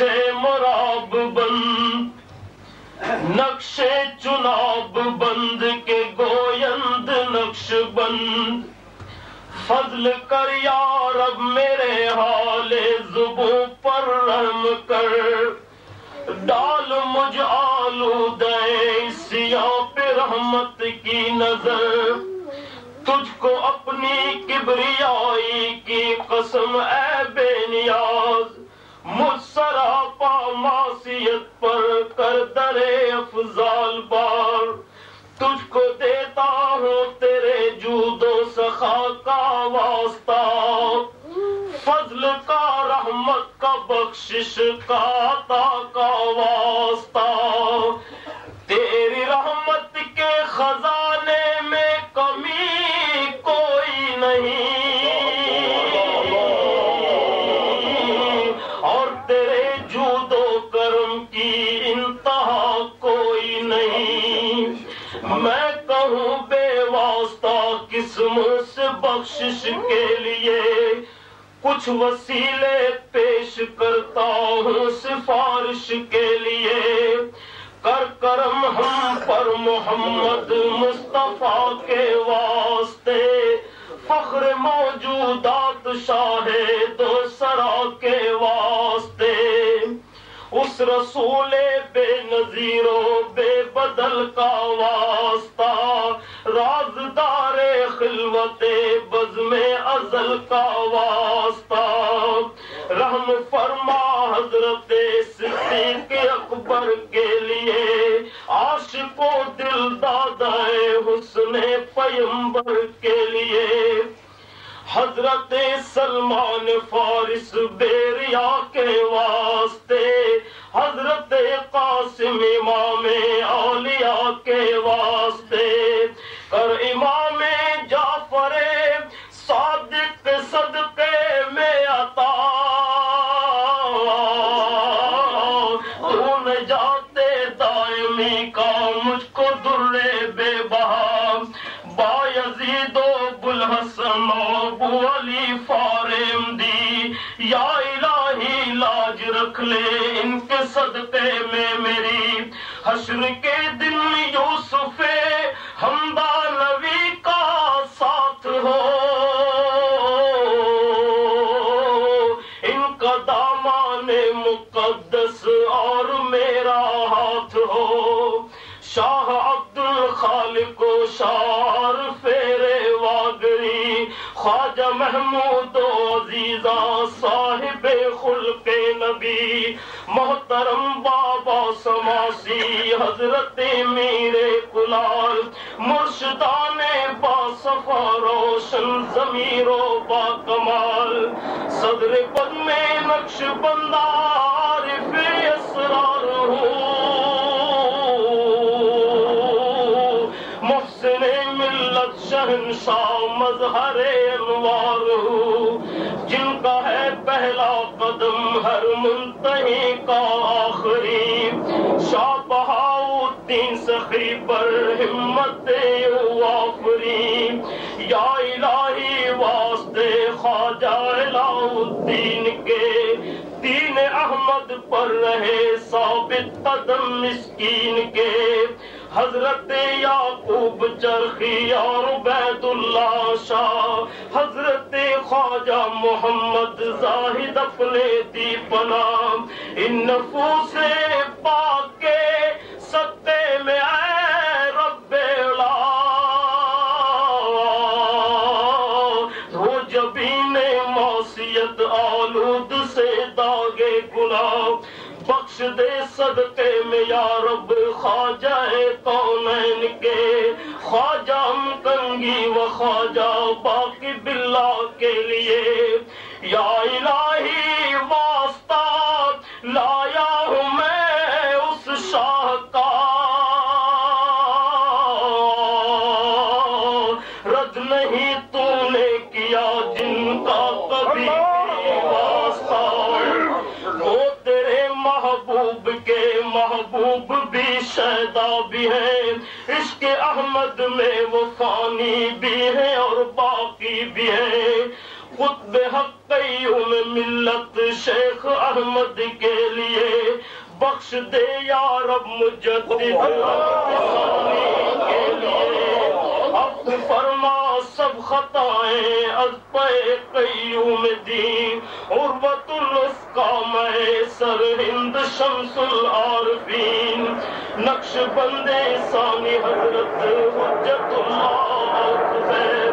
نقش مراب بند، نقش چناب بند کے گویند نقش بند۔ فضل کر یا رب میرے حال زبوں پر رحم کر۔ ڈال مجھ آلو دے سیاں پہ رحمت کی نظر۔ تجھ کو اپنی کبریائی کی قسم، اے بے نیاز۔ مجھ سراپا معصیت پر کر درے افضال بار۔ تجھ کو دیتا ہوں تیرے جود و سخا کا واسطہ۔ فضل کا رحمت کا بخشش کا عطا کا واسطہ۔ تیری رحمت کے خزانے میں کمی کوئی نہیں۔ بخشش کے لیے کچھ وسیلے پیش کرتا ہوں سفارش کے لیے۔ کر کرم ہم پر محمد مصطفیٰ کے واسطے۔ فخر موجودات شاہ دو سرا کے واسطے۔ اس رسول بے نظیر و بے بدل کا واسطہ۔ رازدار خلوت بزم ازل کا واسطہ۔ رحم فرما حضرت صدیق اکبر کے لیے۔ عاشق و دل دادائے حسن پیمبر کے لیے۔ حضرت سلمان فارس بیریا کے واسطے۔ حضرت قاسم امام اولیاء کے واسطے۔ علی فارم دی۔ یا الہی لاج رکھ لے ان کے صدقے میں میری۔ حشر کے دن یوسف ہمدا نبی کا ساتھ ہو۔ ان کا دامان مقدس اور میرا ہاتھ ہو۔ شاہ عبد الخالق و شار فیرے واگری خواجہ محمود و عزیزہ، صاحب خلق نبی، محترم بابا سماسی، حضرت میرے کلال، مرشدان با صفا روشن، ضمیر و با کمال، صدر پد میں نقش بندار فی اسرار ہوں، محسن ملت شہنشاہ، مظہر منتہی کا آخری، شاہ بہاؤدین سخی پر ہمت وافری یا الہی، واسطے خواجہ الدین کے دین احمد پر رہے ثابت قدم مسکین کے۔ حضرت یعقوب چرخی اور عبید اللہ شاہ، حضرت خواجہ محمد زاہد اپنے دی پناہ، ان نفوس پاک دے صدقے میں یا رب، خواجہ کونین کے خواجہ کنگی و خواجہ باقی بلا کے لیے۔ یا الہی واسطہ، لایا ہوں میں اس شاہ کا۔ رد نہیں تو نے کیا جن کا کبھی۔ بھی شیدا بھی ہیں عشق احمد میں وہ فانی بھی ہے اور باقی بھی ہے۔ خطب حق قیوم ملت شیخ احمد کے لیے بخش دے یا رب مجدد ثانی کے لیے اب فرما سب خطائیں از پے قیوم دین عربت الاسقا میں سر ہند شمس العارفین۔ نقش بندے ثانی حضرت حجت اللہ اکبر۔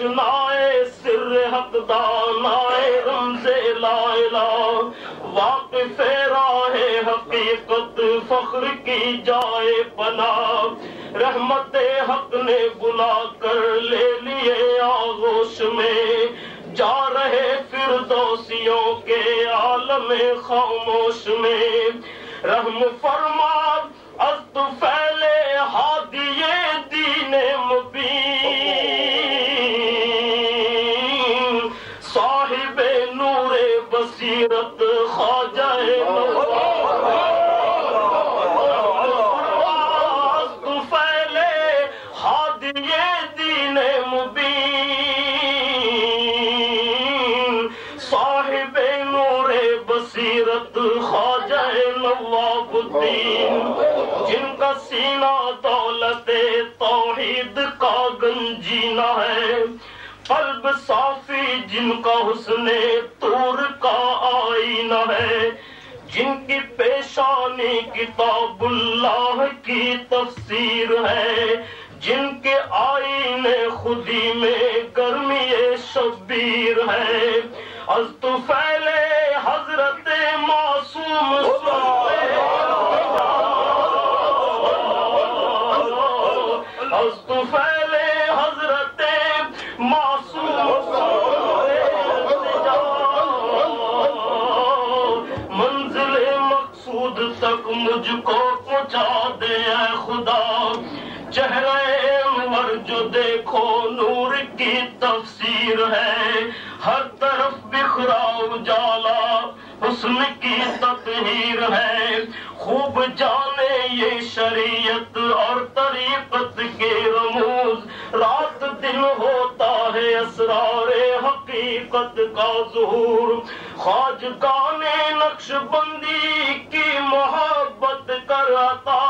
آشنائے سر حق دانائے رمز لا الہ۔ واقف راہ حقیقت فخر کی جائے پنا رحمت حق نے بلا کر لے لیے آغوش میں۔ جا رہے فردوسیوں کے عالم خاموش میں۔ رحم فرما نواب جن کا سینہ دولت توحید کا گنجینا ہے۔ قلب صافی جن کا حسن تور کا آئینہ ہے۔ جن کی پیشانی کتاب اللہ کی تفسیر ہے۔ جن کے آئینے خودی میں گرمی شبیر ہے۔ از تو پھیلے حضرت معصوم از حضرت منزل مقصود تک مجھ کو پہنچا دے اے خدا۔ چہرہ انور جو دیکھو نور کی تفسیر ہے۔ ہر طرف بکھرا اجالا۔ حسن کی تطہیر ہے۔ خوب جانے یہ شریعت اور طریقت کے رموز۔ رات دن ہوتا ہے اسرار حقیقت کا ظہور۔ خواجگان نقش بندی کی محبت کرتا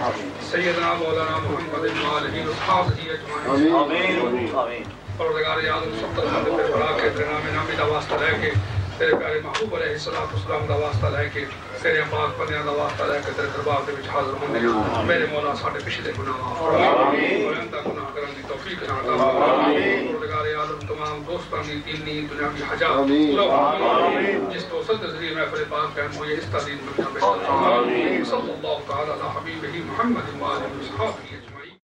سيدنا مولانا محمد وآله وصحبه أجمعين پروردگار عالم سب تک حمد پہ بڑا کے تیرے نام نامی دا واسطہ لے کے تیرے پیارے محبوب علیہ السلام دا واسطہ لے کے تیرے پاک بندیاں دا واسطہ لے کے تیرے دربار دے وچ حاضر ہونے میرے مولا ساڈے پچھلے گناہ معاف فرما۔ انتا گناہ کرن دی توفیق عطا فرما۔ پروردگار عالم تمام دوستاں دی دینی دنیاوی حاجات فرما جس تو صد ذریعے محفل پاک قائم ہوئی اس تعلیم دنیا میں صلی اللہ تعالی علی حبیبہ محمد و آلہ وصحبہ اجمعین۔